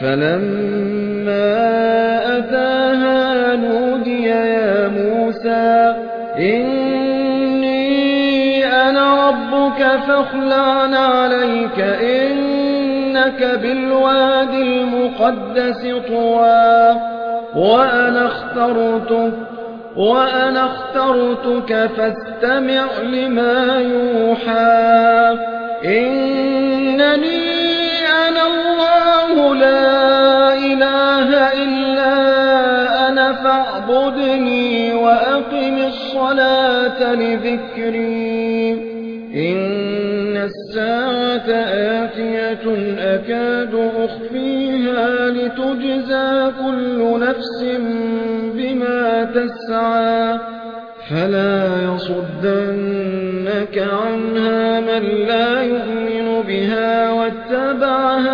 فلما أتاها نودي يا موسى إني أنا ربك فاخلعن عليك إنك بالوادي المقدس طوى وأنا اخترتك وأنا اخترتك فاستمع لما يوحى إنني لا إله إلا أنا فاعبدني وأقم الصلاة لذكري. إن الساعة آتية أكاد أخفيها لتجزى كل نفس بما تسعى. فلا يصدنك عنها من لا يؤمن بها واتبع هواه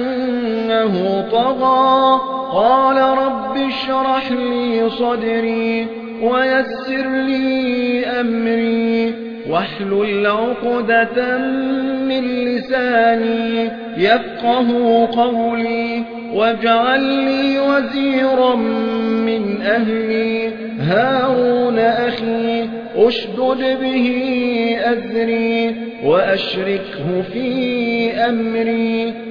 إنه طغى. قال رب اشرح لي صدري ويسر لي أمري. واحلل عقدة من لساني يفقه قولي واجعل لي وزيرا من أهلي. هارون أخي أشدد به أذري وأشركه في أمري.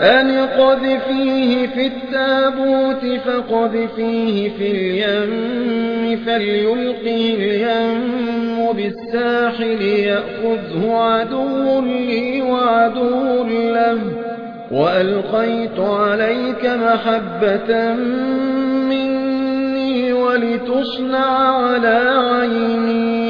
أن قذفيه في التابوت فقذفيه في اليم فليلقه اليم بالساحل يأخذه عدو لي وعدو له وألقيت عليك محبة مني ولتصنع على عيني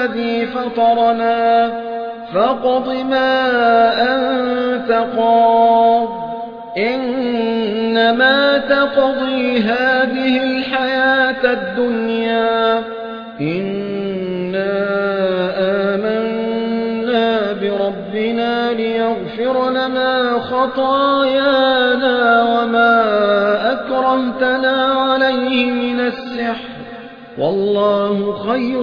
والذي فطرنا فاقض ما أنت قاض. إنما تقضي هذه الحياة الدنيا. إنا آمنا بربنا ليغفر لنا خطايانا وما أكرمتنا عليه من السحر. والله خير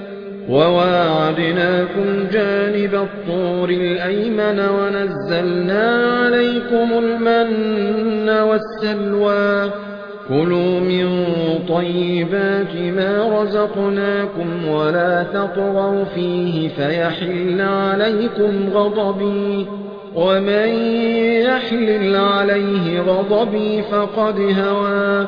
وواعدناكم جانب الطور الأيمن ونزلنا عليكم المن والسلوى. كلوا من طيبات ما رزقناكم ولا تطغوا فيه فيحل عليكم غضبي. ومن يحلل عليه غضبي فقد هوى.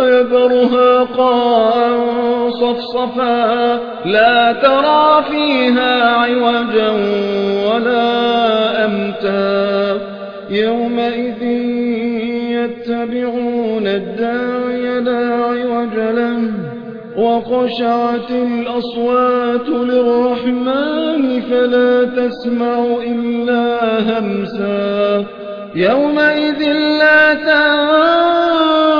فيذرها قاعا صفصفا. لا ترى فيها عوجا ولا أمتا. يومئذ يتبعون الداعي لا عوج له. وخشعت الأصوات للرحمن فلا تسمع إلا همسا. يومئذ لا تنفع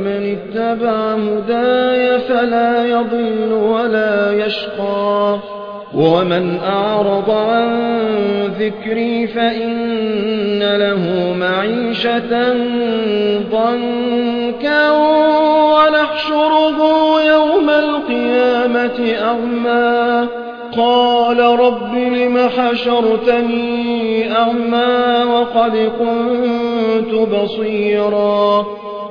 فمن اتبع هداي فلا يضل ولا يشقى. ومن أعرض عن ذكري فإن له معيشة ضنكا ونحشره يوم القيامة أعمى قال رب لم حشرتني أعمى وقد كنت بصيرا.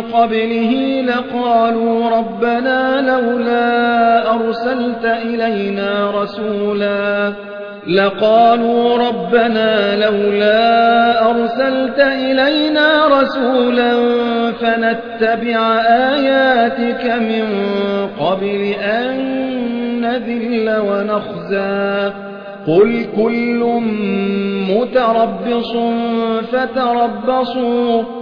قبله لقالوا ربنا لولا أرسلت إلينا رسولا. لقالوا ربنا لولا أرسلت إلينا رسولا فنتبع آياتك من قبل أن نذل ونخزى. قل كل متربص فتربصوا.